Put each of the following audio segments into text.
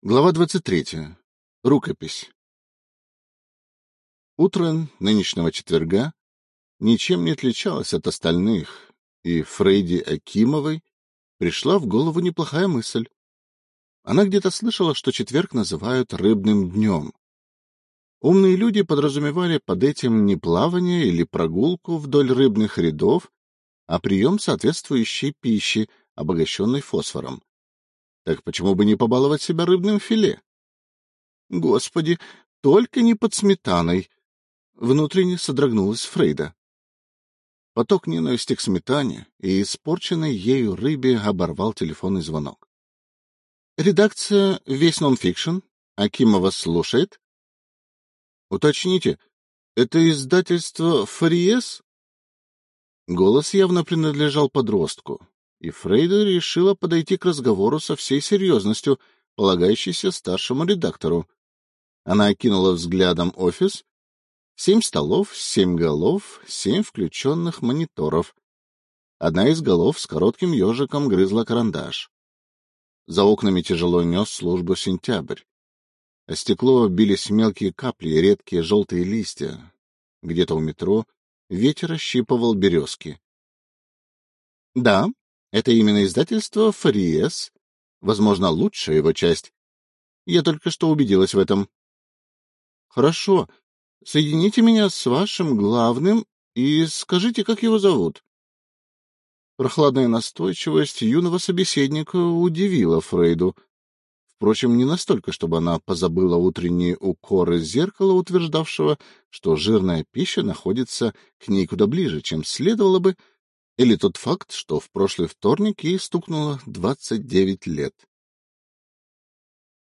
Глава 23. Рукопись. Утро нынешнего четверга ничем не отличалось от остальных, и Фрейди Акимовой пришла в голову неплохая мысль. Она где-то слышала, что четверг называют рыбным днем. Умные люди подразумевали под этим не плавание или прогулку вдоль рыбных рядов, а прием соответствующей пищи, обогащенной фосфором. Так почему бы не побаловать себя рыбным филе? Господи, только не под сметаной! Внутренне содрогнулась Фрейда. Поток ненависти к сметане и испорченной ею рыбе оборвал телефонный звонок. Редакция «Весь нонфикшн» Акимова слушает. Уточните, это издательство «Фариес»? Голос явно принадлежал подростку, и Фрейда решила подойти к разговору со всей серьезностью, полагающейся старшему редактору. Она окинула взглядом офис. Семь столов, семь голов, семь включенных мониторов. Одна из голов с коротким ежиком грызла карандаш. За окнами тяжело нес службу сентябрь. А стекло бились мелкие капли и редкие желтые листья. Где-то у метро ветер ощипывал березки. — Да, это именно издательство «Фариес», возможно, лучшая его часть. Я только что убедилась в этом. Хорошо. Соедините меня с вашим главным и скажите, как его зовут. Прохладная настойчивость юного собеседника удивила Фрейду. Впрочем, не настолько, чтобы она позабыла утренние укоры зеркала, утверждавшего, что жирная пища находится к ней куда ближе, чем следовало бы, или тот факт, что в прошлый вторник ей стукнуло двадцать девять лет.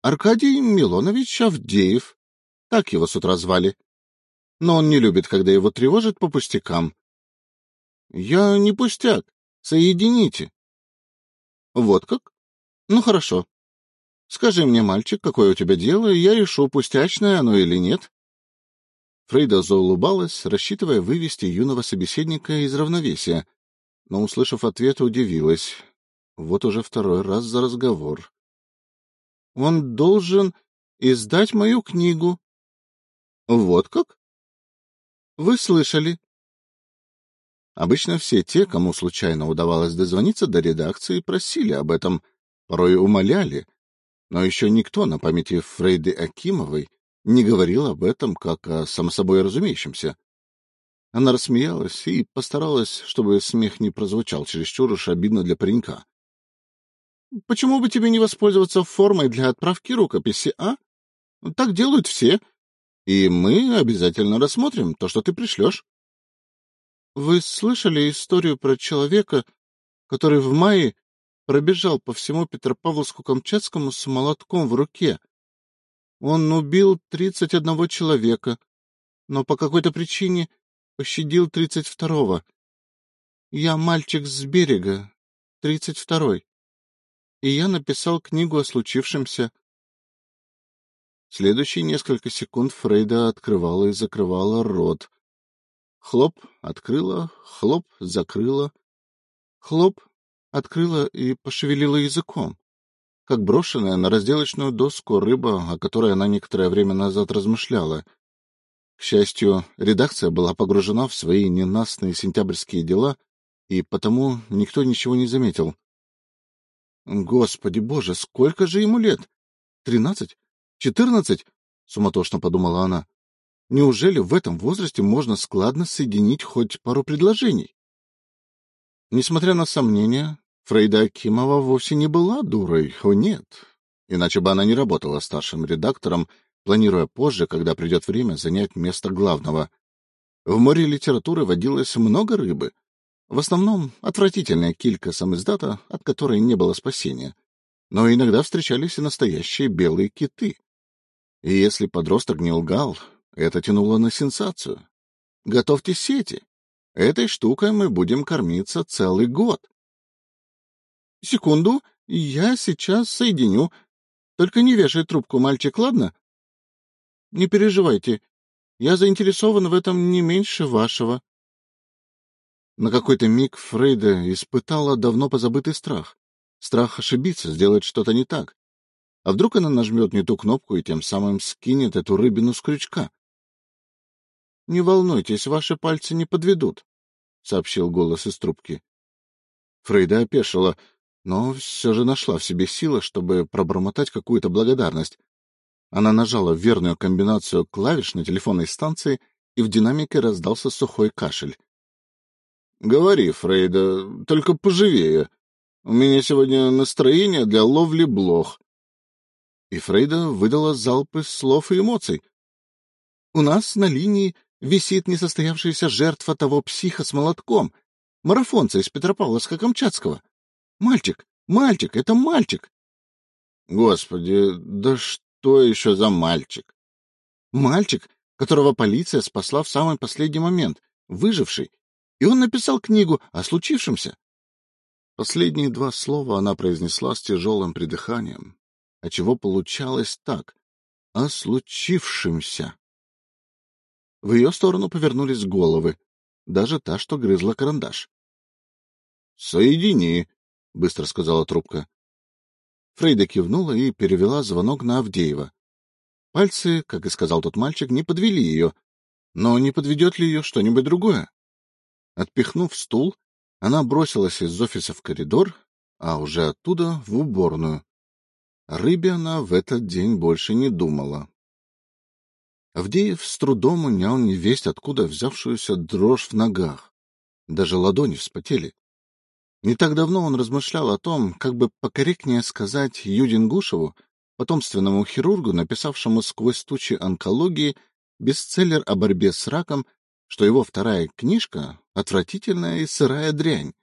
Аркадий Милонович Авдеев, так его с утра звали. Но он не любит, когда его тревожат по пустякам. — Я не пустяк. Соедините. — Вот как? Ну, хорошо. Скажи мне, мальчик, какое у тебя дело, я решу, пустячное оно или нет. Фрейда заулыбалась, рассчитывая вывести юного собеседника из равновесия, но, услышав ответ, удивилась. Вот уже второй раз за разговор. — Он должен издать мою книгу. — Вот как? — Вы слышали. Обычно все те, кому случайно удавалось дозвониться до редакции, просили об этом, порой умоляли, но еще никто на памяти Фрейды Акимовой не говорил об этом как о само собой разумеющемся. Она рассмеялась и постаралась, чтобы смех не прозвучал чересчур уж обидно для паренька. — Почему бы тебе не воспользоваться формой для отправки рукописи, а? Так делают все. И мы обязательно рассмотрим то, что ты пришлешь. — Вы слышали историю про человека, который в мае пробежал по всему Петропавловску-Камчатскому с молотком в руке? Он убил тридцать одного человека, но по какой-то причине пощадил тридцать второго. Я мальчик с берега, тридцать второй. И я написал книгу о случившемся. Следующие несколько секунд Фрейда открывала и закрывала рот. Хлоп, открыла, хлоп, закрыла. Хлоп, открыла и пошевелила языком, как брошенная на разделочную доску рыба, о которой она некоторое время назад размышляла — к счастью, редакция была погружена в свои ненастные сентябрьские дела, и потому никто ничего не заметил. Господи боже, сколько же ему лет? Тринадцать? Четырнадцать? Суматошно подумала она. Неужели в этом возрасте можно складно соединить хоть пару предложений? Несмотря на сомнения, Фрейда Акимова вовсе не была дурой, о нет. Иначе бы она не работала старшим редактором планируя позже, когда придет время, занять место главного. В море литературы водилось много рыбы. В основном отвратительная килька самиздата, от которой не было спасения. Но иногда встречались и настоящие белые киты. И если подросток не лгал, это тянуло на сенсацию. Готовьте сети. Этой штукой мы будем кормиться целый год. Секунду, я сейчас соединю. Только не вешай трубку, мальчик, ладно? Не переживайте, я заинтересован в этом не меньше вашего. На какой-то миг Фрейда испытала давно позабытый страх. Страх ошибиться, сделать что-то не так. А вдруг она нажмет не ту кнопку и тем самым скинет эту рыбину с крючка? — Не волнуйтесь, ваши пальцы не подведут, — сообщил голос из трубки. Фрейда опешила, но все же нашла в себе силы, чтобы пробормотать какую-то благодарность. Она нажала верную комбинацию клавиш на телефонной станции, и в динамике раздался сухой кашель. — Говори, Фрейда, только поживее. У меня сегодня настроение для ловли блох. И Фрейда выдала залп из слов и эмоций. — У нас на линии висит несостоявшаяся жертва того психа с молотком, марафонца из Петропавловска-Камчатского. Мальчик, мальчик, это мальчик. Господи, да что еще за мальчик? Мальчик, которого полиция спасла в самый последний момент, выживший, и он написал книгу о случившемся. Последние два слова она произнесла с тяжелым придыханием, отчего получалось так — о случившемся. В ее сторону повернулись головы, даже та, что грызла карандаш. — Соедини, — быстро сказала трубка. Фрейда кивнула и перевела звонок на Авдеева. Пальцы, как и сказал тот мальчик, не подвели ее, но не подведет ли ее что-нибудь другое? Отпихнув стул, она бросилась из офиса в коридор, а уже оттуда в уборную. Рыбе она в этот день больше не думала. Авдеев с трудом унял невесть, откуда взявшуюся дрожь в ногах. Даже ладони вспотели. Не так давно он размышлял о том, как бы покорректнее сказать Юдин Гушеву, потомственному хирургу, написавшему сквозь тучи онкологии бестселлер о борьбе с раком что его вторая книжка — отвратительная и сырая дрянь.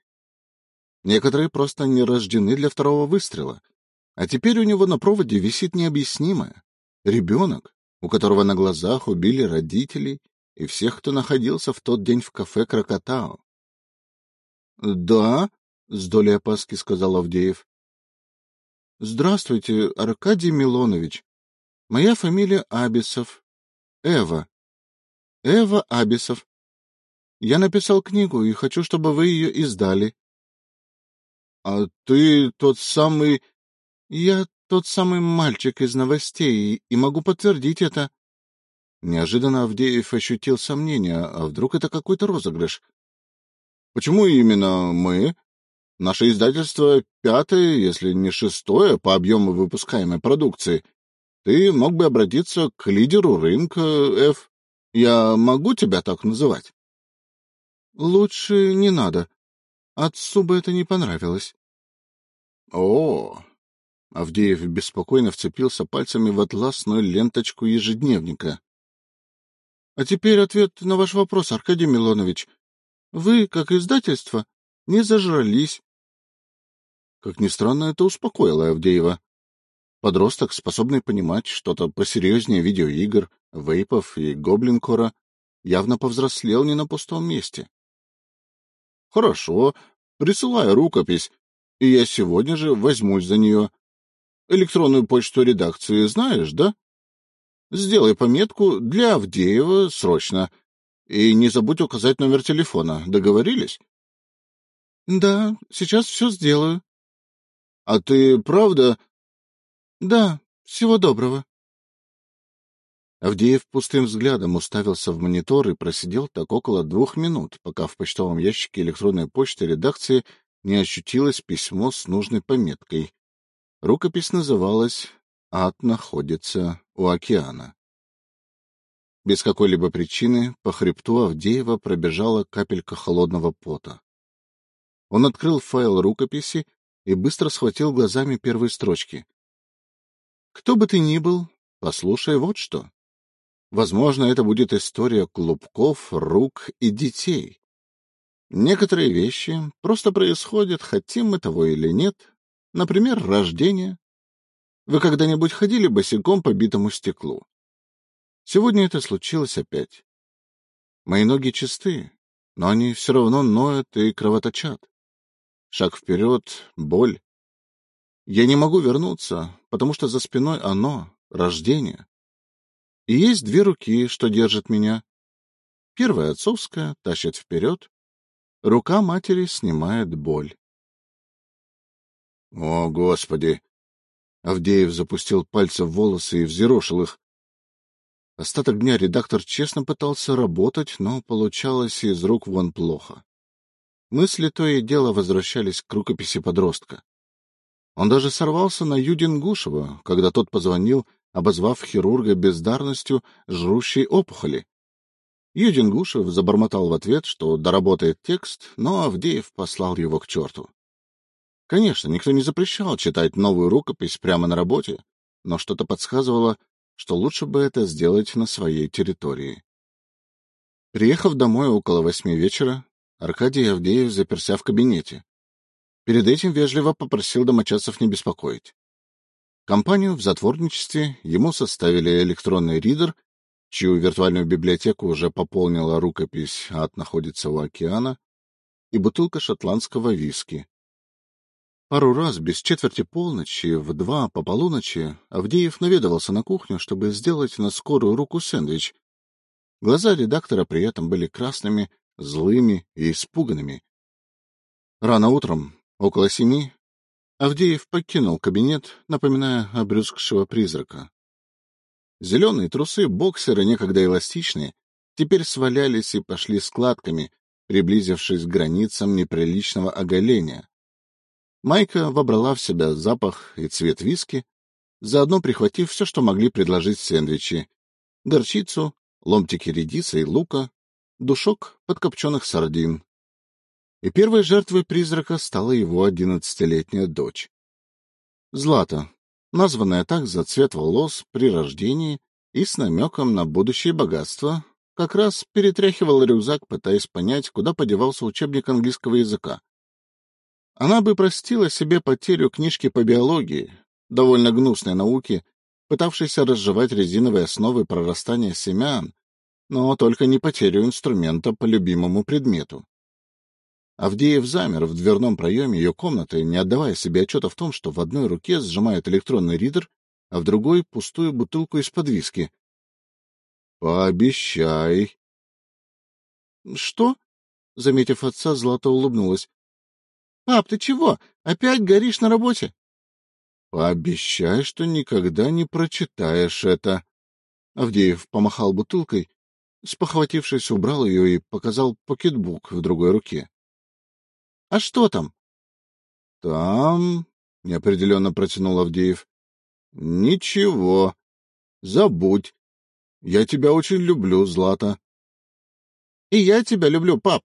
Некоторые просто не рождены для второго выстрела. А теперь у него на проводе висит необъяснимое. Ребенок, у которого на глазах убили родителей и всех, кто находился в тот день в кафе «Крокотау». — Да, — с долей опаски сказал Авдеев. — Здравствуйте, Аркадий Милонович. Моя фамилия Абисов. Эва. Эва Абисов. Я написал книгу и хочу, чтобы вы ее издали. — А ты тот самый... — Я тот самый мальчик из новостей, и могу подтвердить это. Неожиданно Авдеев ощутил сомнение, а вдруг это какой-то розыгрыш. — Почему именно мы? Наше издательство пятое, если не шестое, по объему выпускаемой продукции. Ты мог бы обратиться к лидеру рынка, Ф. Я могу тебя так называть? — Лучше не надо. Отцу бы это не понравилось. — О! Авдеев беспокойно вцепился пальцами в атласную ленточку ежедневника. — А теперь ответ на ваш вопрос, Аркадий Милонович. Вы, как издательство, не зажрались. Как ни странно, это успокоило Авдеева. Подросток, способный понимать что-то посерьезнее видеоигр, вейпов и гоблинкора, явно повзрослел не на пустом месте. — Хорошо, присылай рукопись, и я сегодня же возьмусь за нее. Электронную почту редакции знаешь, да? Сделай пометку для Авдеева срочно. И не забудь указать номер телефона. Договорились? — Да, сейчас все сделаю. — А ты правда да, всего доброго. Авдеев пустым взглядом уставился в монитор и просидел так около двух минут, пока в почтовом ящике электронной почты редакции не ощутилось письмо с нужной пометкой. Рукопись называлась «Ад находится у океана». Без какой-либо причины по хребту Авдеева пробежала капелька холодного пота. Он открыл файл рукописи и быстро схватил глазами первые строчки. Кто бы ты ни был, послушай вот что. Возможно, это будет история клубков, рук и детей. Некоторые вещи просто происходят, хотим мы того или нет. Например, рождение. Вы когда-нибудь ходили босиком по битому стеклу? Сегодня это случилось опять. Мои ноги чисты, но они все равно ноют и кровоточат. Шаг вперед — боль. Я не могу вернуться, потому что за спиной оно, рождение. И есть две руки, что держат меня. Первая отцовская тащит вперед, рука матери снимает боль. О, Господи! Авдеев запустил пальцы в волосы и взъерошил их. Остаток дня редактор честно пытался работать, но получалось из рук вон плохо. Мысли то и дело возвращались к рукописи подростка. Он даже сорвался на Юдин Гушева, когда тот позвонил, обозвав хирурга бездарностью жрущей опухоли. Юдин Гушев забормотал в ответ, что доработает текст, но Авдеев послал его к черту. Конечно, никто не запрещал читать новую рукопись прямо на работе, но что-то подсказывало, что лучше бы это сделать на своей территории. Приехав домой около восьми вечера, Аркадий Авдеев заперся в кабинете. Перед этим вежливо попросил домочадцев не беспокоить. Компанию в затворничестве ему составили электронный ридер, чью виртуальную библиотеку уже пополнила рукопись «Ад находится у океана», и бутылка шотландского виски, Пару раз без четверти полночи, в два по полуночи, Авдеев наведывался на кухню, чтобы сделать на скорую руку сэндвич. Глаза редактора при этом были красными, злыми и испуганными. Рано утром, около семи, Авдеев покинул кабинет, напоминая обрюзгшего призрака. Зеленые трусы боксера, некогда эластичные, теперь свалялись и пошли складками, приблизившись к границам неприличного оголения. Майка вобрала в себя запах и цвет виски, заодно прихватив все, что могли предложить сэндвичи — горчицу, ломтики редиса и лука, душок подкопченных сардин. И первой жертвой призрака стала его одиннадцатилетняя дочь. Злата, названная так за цвет волос при рождении и с намеком на будущее богатство, как раз перетряхивала рюкзак, пытаясь понять, куда подевался учебник английского языка. Она бы простила себе потерю книжки по биологии, довольно гнусной науки, пытавшейся разжевать резиновые основы прорастания семян, но только не потерю инструмента по любимому предмету. Авдеев замер в дверном проеме ее комнаты, не отдавая себе отчета в том, что в одной руке сжимает электронный ридер, а в другой — пустую бутылку из-под виски. — Пообещай. — Что? — заметив отца, Злата улыбнулась. Пап, ты чего? Опять горишь на работе? Пообещай, что никогда не прочитаешь это. Авдеев помахал бутылкой, спохватившись, убрал ее и показал покетбук в другой руке. — А что там? — Там, — неопределенно протянул Авдеев. — Ничего. Забудь. Я тебя очень люблю, Злата. — И я тебя люблю, пап.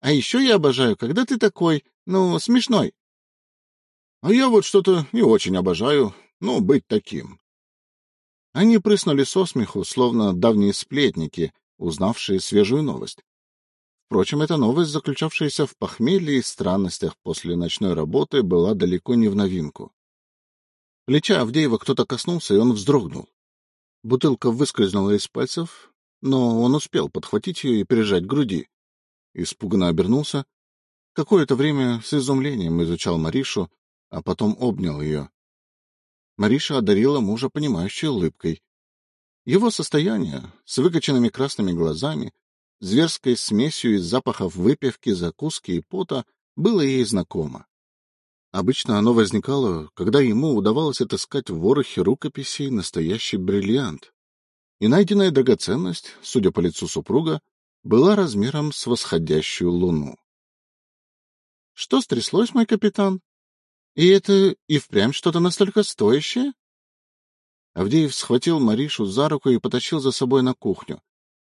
А еще я обожаю, когда ты такой, ну, смешной. А я вот что-то не очень обожаю, ну, быть таким. Они прыснули со смеху, словно давние сплетники, узнавшие свежую новость. Впрочем, эта новость, заключавшаяся в похмелье и странностях после ночной работы, была далеко не в новинку. Плеча Авдеева кто-то коснулся, и он вздрогнул. Бутылка выскользнула из пальцев, но он успел подхватить ее и прижать к груди. Испуганно обернулся Какое-то время с изумлением изучал Маришу, а потом обнял ее. Мариша одарила мужа понимающей улыбкой. Его состояние с выкоченными красными глазами, зверской смесью из запахов выпивки, закуски и пота было ей знакомо. Обычно оно возникало, когда ему удавалось отыскать в ворохе рукописей настоящий бриллиант. И найденная драгоценность, судя по лицу супруга, была размером с восходящую луну. Что стряслось, мой капитан? И это и впрямь что-то настолько стоящее? Авдеев схватил Маришу за руку и потащил за собой на кухню.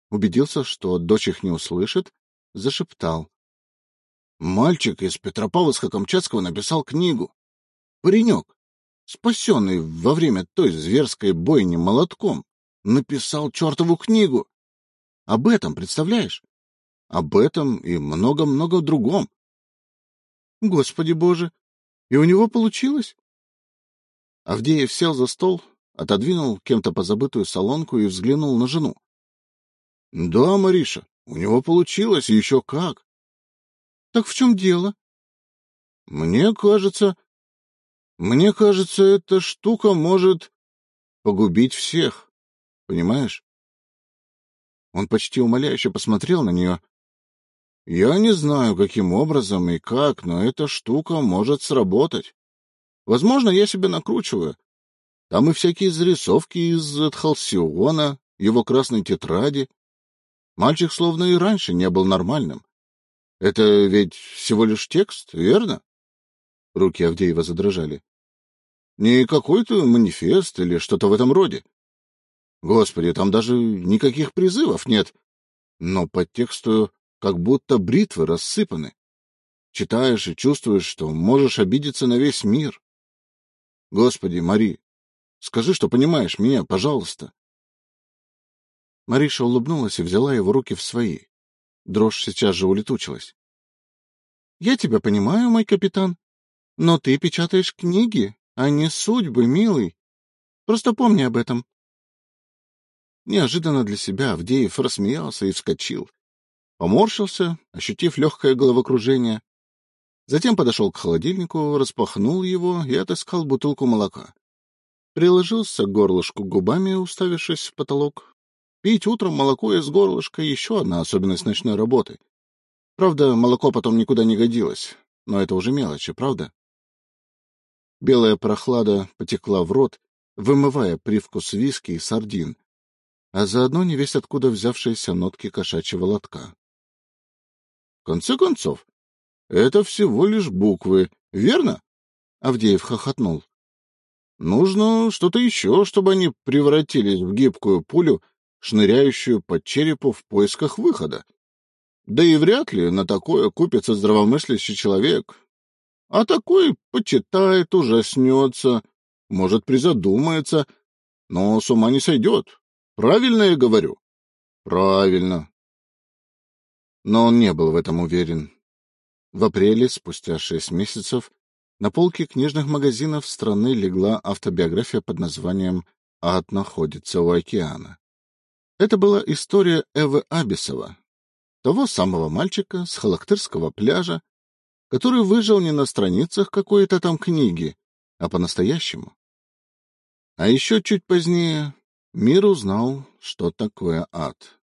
Убедился, что дочь их не услышит, зашептал. Мальчик из Петропавловска-Камчатского написал книгу. Паренек, спасенный во время той зверской бойни молотком, написал чертову книгу. Об этом, представляешь? Об этом и много-много другом. Господи боже! И у него получилось? Авдеев сел за стол, отодвинул кем-то позабытую солонку и взглянул на жену. — Да, Мариша, у него получилось, еще как. — Так в чем дело? — Мне кажется... Мне кажется, эта штука может погубить всех. Понимаешь? Он почти умоляюще посмотрел на нее, я не знаю, каким образом и как, но эта штука может сработать. Возможно, я себя накручиваю, Там и всякие зарисовки из Халсиона, его красной тетради. Мальчик словно и раньше не был нормальным. Это ведь всего лишь текст, верно? Руки Авдеева задрожали. Не какой-то манифест или что-то в этом роде. Господи, там даже никаких призывов нет. Но по тексту как будто бритвы рассыпаны. Читаешь и чувствуешь, что можешь обидеться на весь мир. Господи, Мари, скажи, что понимаешь меня, пожалуйста. Мариша улыбнулась и взяла его руки в свои. Дрожь сейчас же улетучилась. — Я тебя понимаю, мой капитан, но ты печатаешь книги, а не судьбы, милый. Просто помни об этом. Неожиданно для себя Авдеев рассмеялся и вскочил. Поморщился, ощутив легкое головокружение. Затем подошел к холодильнику, распахнул его и отыскал бутылку молока. Приложился к горлышку губами, уставившись в потолок. Пить утром молоко из горлышка — еще одна особенность ночной работы. Правда, молоко потом никуда не годилось, но это уже мелочи, правда? Белая прохлада потекла в рот, вымывая привкус виски и сардин, а заодно невесть откуда взявшиеся нотки кошачьего лотка. В конце концов, это всего лишь буквы, верно? Авдеев хохотнул. Нужно что-то еще, чтобы они превратились в гибкую пулю, шныряющую по черепу в поисках выхода. Да и вряд ли на такое купится здравомыслящий человек, а такой почитает, ужаснется, может, призадумается, но с ума не сойдет. Правильно я говорю? Правильно. Но он не был в этом уверен. В апреле, спустя шесть месяцев, на полке книжных магазинов страны легла автобиография под названием «Ад находится у океана». Это была история Эвы Абисова, того самого мальчика с Халактырского пляжа, который выжил не на страницах какой-то там книги, а по-настоящему. А еще чуть позднее мир узнал, что такое ад.